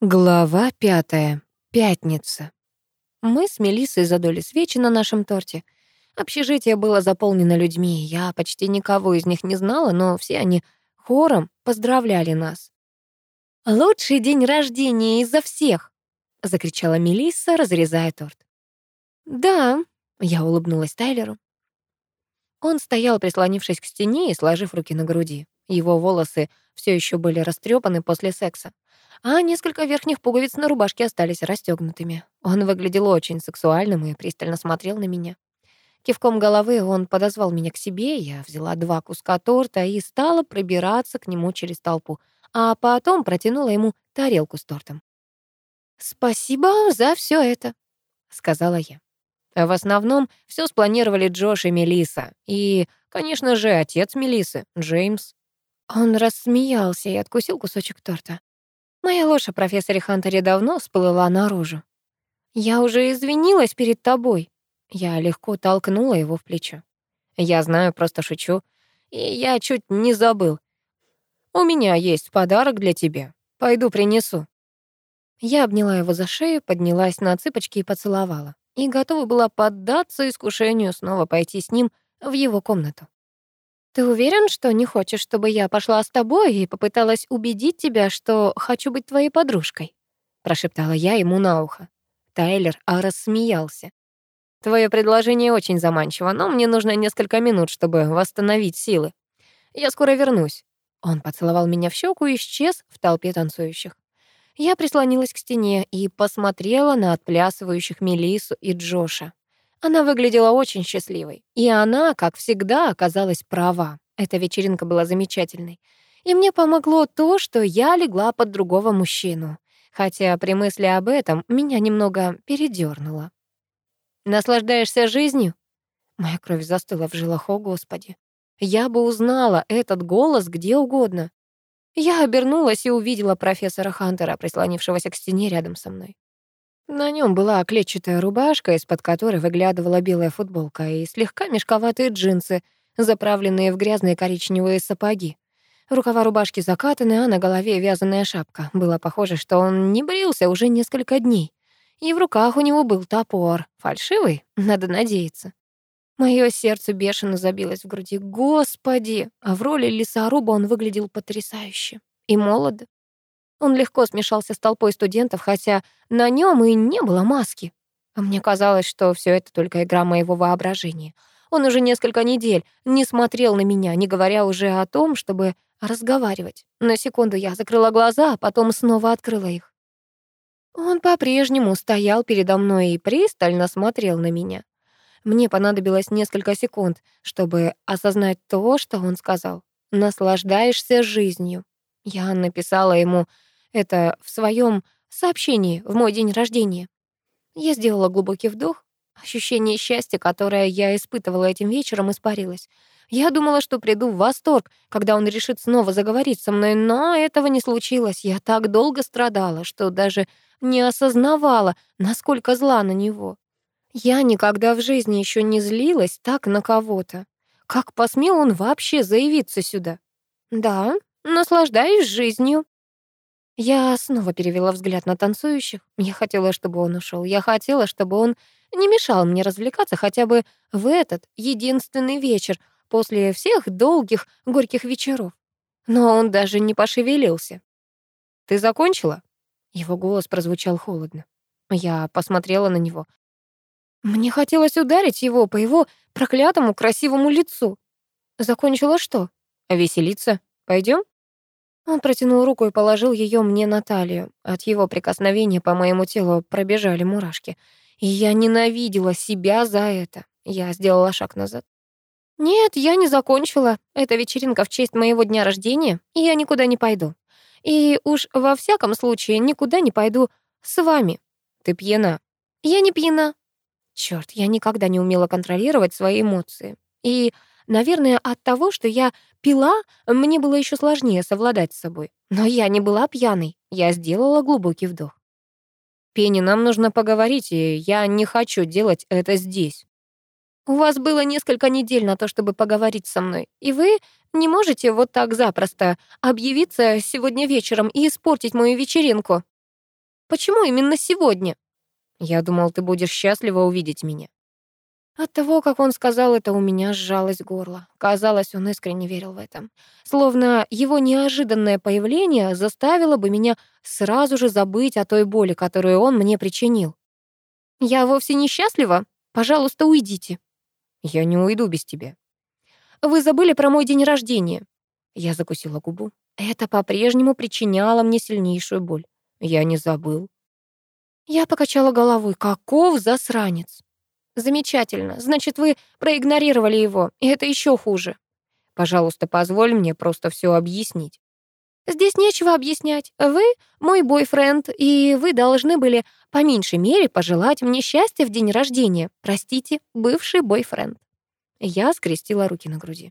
Глава пятая. Пятница. Мы с Мелиссой задули свечи на нашем торте. Общежитие было заполнено людьми. Я почти никого из них не знала, но все они хором поздравляли нас. «Лучший день рождения изо всех!» — закричала Мелисса, разрезая торт. «Да», — я улыбнулась Тайлеру. Он стоял, прислонившись к стене и сложив руки на груди. Его волосы все еще были растрепаны после секса а несколько верхних пуговиц на рубашке остались расстегнутыми. Он выглядел очень сексуальным и пристально смотрел на меня. Кивком головы он подозвал меня к себе, я взяла два куска торта и стала пробираться к нему через толпу, а потом протянула ему тарелку с тортом. «Спасибо за все это», — сказала я. В основном все спланировали Джош и Мелиса, и, конечно же, отец Мелисы, Джеймс. Он рассмеялся и откусил кусочек торта. Моя ложь о профессоре Хантере давно всплыла наружу. «Я уже извинилась перед тобой». Я легко толкнула его в плечо. «Я знаю, просто шучу. И я чуть не забыл. У меня есть подарок для тебя. Пойду принесу». Я обняла его за шею, поднялась на цыпочки и поцеловала. И готова была поддаться искушению снова пойти с ним в его комнату. «Ты уверен, что не хочешь, чтобы я пошла с тобой и попыталась убедить тебя, что хочу быть твоей подружкой?» прошептала я ему на ухо. Тайлер рассмеялся. «Твое предложение очень заманчиво, но мне нужно несколько минут, чтобы восстановить силы. Я скоро вернусь». Он поцеловал меня в щеку и исчез в толпе танцующих. Я прислонилась к стене и посмотрела на отплясывающих Мелису и Джоша. Она выглядела очень счастливой. И она, как всегда, оказалась права. Эта вечеринка была замечательной. И мне помогло то, что я легла под другого мужчину. Хотя при мысли об этом меня немного передёрнуло. «Наслаждаешься жизнью?» Моя кровь застыла в жилах, о господи. Я бы узнала этот голос где угодно. Я обернулась и увидела профессора Хантера, прислонившегося к стене рядом со мной. На нем была клетчатая рубашка, из-под которой выглядывала белая футболка, и слегка мешковатые джинсы, заправленные в грязные коричневые сапоги. Рукава рубашки закатаны, а на голове вязаная шапка. Было похоже, что он не брился уже несколько дней. И в руках у него был топор. Фальшивый, надо надеяться. Моё сердце бешено забилось в груди. Господи! А в роли лесоруба он выглядел потрясающе. И молодо. Он легко смешался с толпой студентов, хотя на нем и не было маски. А мне казалось, что все это только игра моего воображения. Он уже несколько недель не смотрел на меня, не говоря уже о том, чтобы разговаривать. На секунду я закрыла глаза, а потом снова открыла их. Он по-прежнему стоял передо мной и пристально смотрел на меня. Мне понадобилось несколько секунд, чтобы осознать то, что он сказал. «Наслаждаешься жизнью». Я написала ему это в своем сообщении в мой день рождения. Я сделала глубокий вдох. Ощущение счастья, которое я испытывала этим вечером, испарилось. Я думала, что приду в восторг, когда он решит снова заговорить со мной, но этого не случилось. Я так долго страдала, что даже не осознавала, насколько зла на него. Я никогда в жизни еще не злилась так на кого-то. Как посмел он вообще заявиться сюда? Да, наслаждаюсь жизнью. Я снова перевела взгляд на танцующих. Я хотела, чтобы он ушел. Я хотела, чтобы он не мешал мне развлекаться хотя бы в этот единственный вечер после всех долгих горьких вечеров. Но он даже не пошевелился. «Ты закончила?» Его голос прозвучал холодно. Я посмотрела на него. Мне хотелось ударить его по его проклятому красивому лицу. Закончила что? Веселиться. Пойдем? Он протянул руку и положил ее мне на талию. От его прикосновения по моему телу пробежали мурашки. И я ненавидела себя за это. Я сделала шаг назад. «Нет, я не закончила. Это вечеринка в честь моего дня рождения, и я никуда не пойду. И уж во всяком случае никуда не пойду с вами. Ты пьяна?» «Я не пьяна». Черт, я никогда не умела контролировать свои эмоции. И Наверное, от того, что я пила, мне было еще сложнее совладать с собой. Но я не была пьяной. Я сделала глубокий вдох. «Пенни, нам нужно поговорить, и я не хочу делать это здесь». «У вас было несколько недель на то, чтобы поговорить со мной, и вы не можете вот так запросто объявиться сегодня вечером и испортить мою вечеринку». Почему именно сегодня?» «Я думал, ты будешь счастлива увидеть меня». От того, как он сказал это, у меня сжалось горло. Казалось, он искренне верил в это. Словно его неожиданное появление заставило бы меня сразу же забыть о той боли, которую он мне причинил. «Я вовсе не счастлива. Пожалуйста, уйдите». «Я не уйду без тебя». «Вы забыли про мой день рождения». Я закусила губу. Это по-прежнему причиняло мне сильнейшую боль. Я не забыл. Я покачала головой. Каков засранец. Замечательно. Значит, вы проигнорировали его, и это еще хуже. Пожалуйста, позволь мне просто все объяснить. Здесь нечего объяснять. Вы мой бойфренд, и вы должны были по меньшей мере пожелать мне счастья в день рождения. Простите, бывший бойфренд. Я скрестила руки на груди.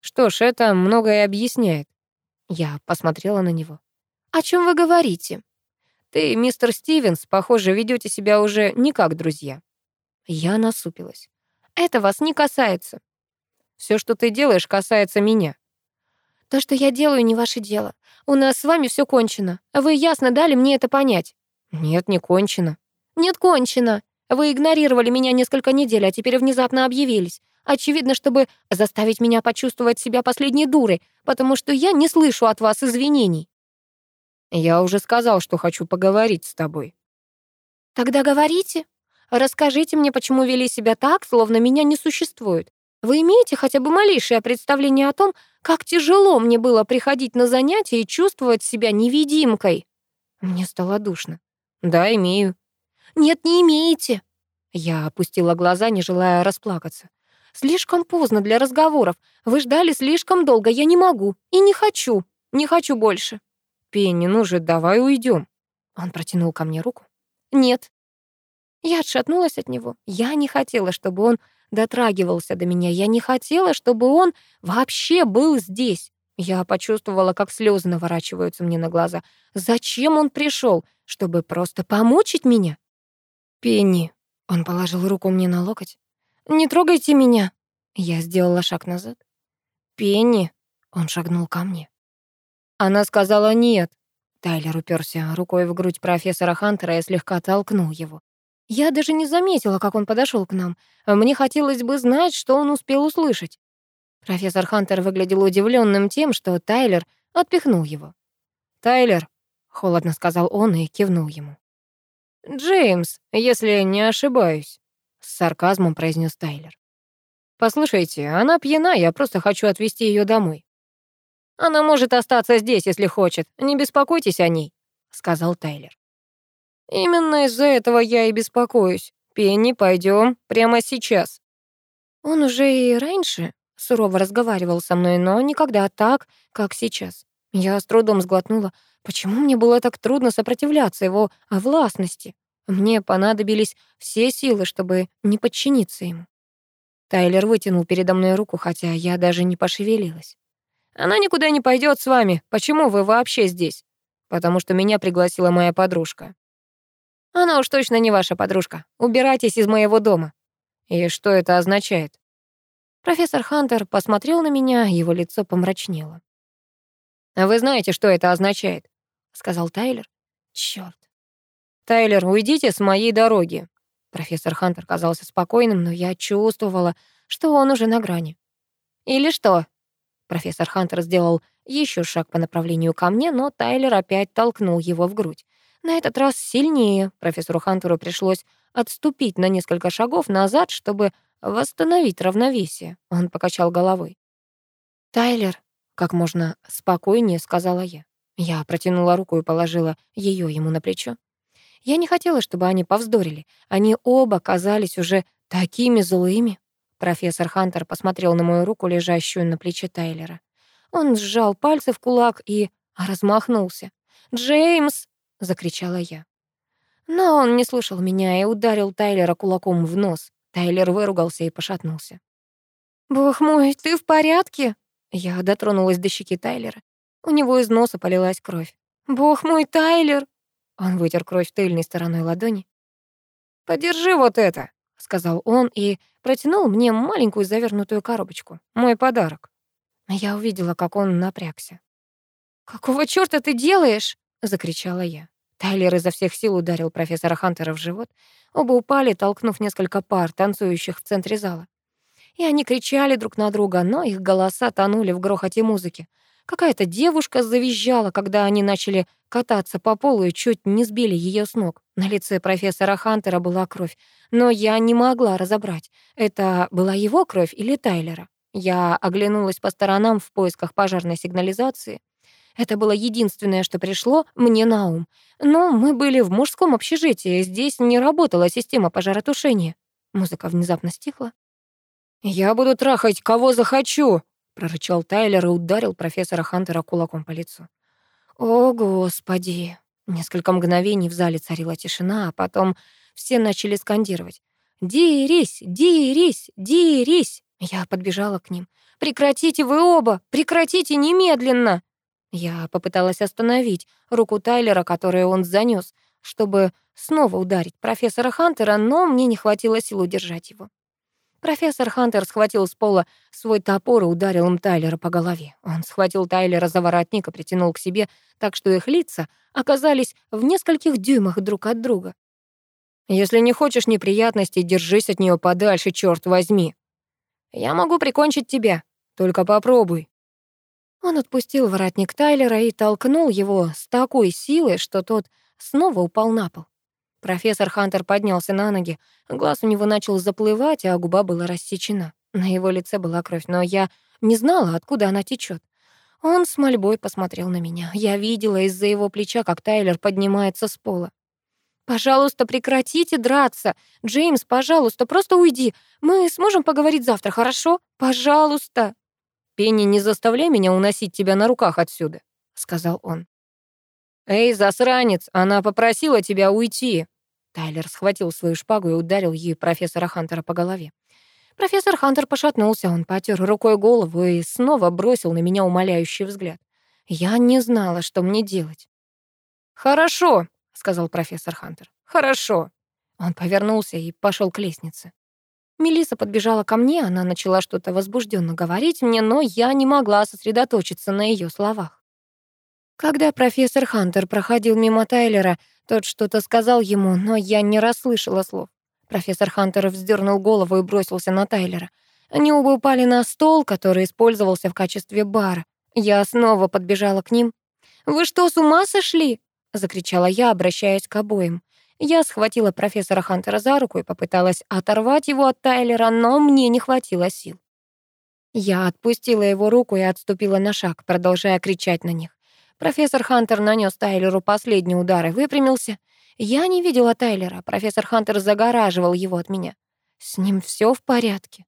Что ж, это многое объясняет. Я посмотрела на него. «О чем вы говорите?» «Ты, мистер Стивенс, похоже, ведете себя уже не как друзья». Я насупилась. «Это вас не касается». Все, что ты делаешь, касается меня». «То, что я делаю, не ваше дело. У нас с вами все кончено. Вы ясно дали мне это понять». «Нет, не кончено». «Нет, кончено. Вы игнорировали меня несколько недель, а теперь внезапно объявились. Очевидно, чтобы заставить меня почувствовать себя последней дурой, потому что я не слышу от вас извинений. Я уже сказал, что хочу поговорить с тобой. Тогда говорите. Расскажите мне, почему вели себя так, словно меня не существует. Вы имеете хотя бы малейшее представление о том, как тяжело мне было приходить на занятия и чувствовать себя невидимкой? Мне стало душно. Да, имею. Нет, не имеете. Я опустила глаза, не желая расплакаться. Слишком поздно для разговоров. Вы ждали слишком долго. Я не могу и не хочу. Не хочу больше. Пенни, ну же, давай уйдем. Он протянул ко мне руку. Нет. Я отшатнулась от него. Я не хотела, чтобы он дотрагивался до меня. Я не хотела, чтобы он вообще был здесь. Я почувствовала, как слезы наворачиваются мне на глаза. Зачем он пришел? Чтобы просто помучить меня? Пенни. Он положил руку мне на локоть. «Не трогайте меня!» Я сделала шаг назад. «Пенни!» Он шагнул ко мне. Она сказала «нет». Тайлер уперся рукой в грудь профессора Хантера и слегка толкнул его. Я даже не заметила, как он подошел к нам. Мне хотелось бы знать, что он успел услышать. Профессор Хантер выглядел удивленным тем, что Тайлер отпихнул его. «Тайлер», — холодно сказал он и кивнул ему. «Джеймс, если не ошибаюсь» с сарказмом произнес Тайлер. «Послушайте, она пьяна, я просто хочу отвезти ее домой». «Она может остаться здесь, если хочет, не беспокойтесь о ней», — сказал Тайлер. «Именно из-за этого я и беспокоюсь. Пенни, пойдем прямо сейчас». Он уже и раньше сурово разговаривал со мной, но никогда так, как сейчас. Я с трудом сглотнула. Почему мне было так трудно сопротивляться его властности? Мне понадобились все силы, чтобы не подчиниться ему. Тайлер вытянул передо мной руку, хотя я даже не пошевелилась. «Она никуда не пойдет с вами. Почему вы вообще здесь?» «Потому что меня пригласила моя подружка». «Она уж точно не ваша подружка. Убирайтесь из моего дома». «И что это означает?» Профессор Хантер посмотрел на меня, его лицо помрачнело. «Вы знаете, что это означает?» — сказал Тайлер. Чёрт. «Тайлер, уйдите с моей дороги». Профессор Хантер казался спокойным, но я чувствовала, что он уже на грани. «Или что?» Профессор Хантер сделал еще шаг по направлению ко мне, но Тайлер опять толкнул его в грудь. На этот раз сильнее. Профессору Хантеру пришлось отступить на несколько шагов назад, чтобы восстановить равновесие. Он покачал головой. «Тайлер», — как можно спокойнее сказала я. Я протянула руку и положила ее ему на плечо. Я не хотела, чтобы они повздорили. Они оба казались уже такими злыми. Профессор Хантер посмотрел на мою руку, лежащую на плече Тайлера. Он сжал пальцы в кулак и размахнулся. «Джеймс!» — закричала я. Но он не слушал меня и ударил Тайлера кулаком в нос. Тайлер выругался и пошатнулся. «Бог мой, ты в порядке?» Я дотронулась до щеки Тайлера. У него из носа полилась кровь. «Бог мой, Тайлер!» Он вытер кровь тыльной стороной ладони. «Подержи вот это», — сказал он и протянул мне маленькую завернутую коробочку. Мой подарок. Я увидела, как он напрягся. «Какого чёрта ты делаешь?» — закричала я. Тайлер изо всех сил ударил профессора Хантера в живот. Оба упали, толкнув несколько пар, танцующих в центре зала. И они кричали друг на друга, но их голоса тонули в грохоте музыки. Какая-то девушка завизжала, когда они начали кататься по полу и чуть не сбили ее с ног. На лице профессора Хантера была кровь, но я не могла разобрать, это была его кровь или Тайлера. Я оглянулась по сторонам в поисках пожарной сигнализации. Это было единственное, что пришло мне на ум. Но мы были в мужском общежитии, здесь не работала система пожаротушения. Музыка внезапно стихла. «Я буду трахать, кого захочу!» прорычал Тайлер и ударил профессора Хантера кулаком по лицу. О, господи! Несколько мгновений в зале царила тишина, а потом все начали скандировать. «Дерись! Дерись! Дерись!» Я подбежала к ним. «Прекратите вы оба! Прекратите немедленно!» Я попыталась остановить руку Тайлера, которую он занёс, чтобы снова ударить профессора Хантера, но мне не хватило сил удержать его. Профессор Хантер схватил с пола свой топор и ударил им Тайлера по голове. Он схватил Тайлера за воротник и притянул к себе, так что их лица оказались в нескольких дюймах друг от друга. «Если не хочешь неприятностей, держись от нее подальше, черт возьми. Я могу прикончить тебя, только попробуй». Он отпустил воротник Тайлера и толкнул его с такой силой, что тот снова упал на пол. Профессор Хантер поднялся на ноги. Глаз у него начал заплывать, а губа была рассечена. На его лице была кровь, но я не знала, откуда она течет. Он с мольбой посмотрел на меня. Я видела из-за его плеча, как Тайлер поднимается с пола. «Пожалуйста, прекратите драться. Джеймс, пожалуйста, просто уйди. Мы сможем поговорить завтра, хорошо? Пожалуйста». «Пенни, не заставляй меня уносить тебя на руках отсюда», — сказал он. «Эй, засранец, она попросила тебя уйти!» Тайлер схватил свою шпагу и ударил ей профессора Хантера по голове. Профессор Хантер пошатнулся, он потер рукой голову и снова бросил на меня умоляющий взгляд. Я не знала, что мне делать. «Хорошо», — сказал профессор Хантер. «Хорошо». Он повернулся и пошел к лестнице. Мелиса подбежала ко мне, она начала что-то возбужденно говорить мне, но я не могла сосредоточиться на ее словах. Когда профессор Хантер проходил мимо Тайлера, тот что-то сказал ему, но я не расслышала слов. Профессор Хантер вздернул голову и бросился на Тайлера. Они оба упали на стол, который использовался в качестве бара. Я снова подбежала к ним. «Вы что, с ума сошли?» — закричала я, обращаясь к обоим. Я схватила профессора Хантера за руку и попыталась оторвать его от Тайлера, но мне не хватило сил. Я отпустила его руку и отступила на шаг, продолжая кричать на них. Профессор Хантер нанес Тайлеру последний удар и выпрямился. Я не видела Тайлера, профессор Хантер загораживал его от меня. С ним все в порядке.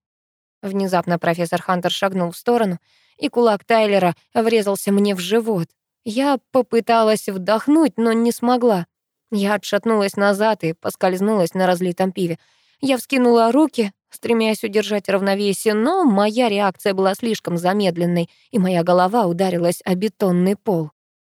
Внезапно профессор Хантер шагнул в сторону, и кулак Тайлера врезался мне в живот. Я попыталась вдохнуть, но не смогла. Я отшатнулась назад и поскользнулась на разлитом пиве. Я вскинула руки, стремясь удержать равновесие, но моя реакция была слишком замедленной, и моя голова ударилась о бетонный пол.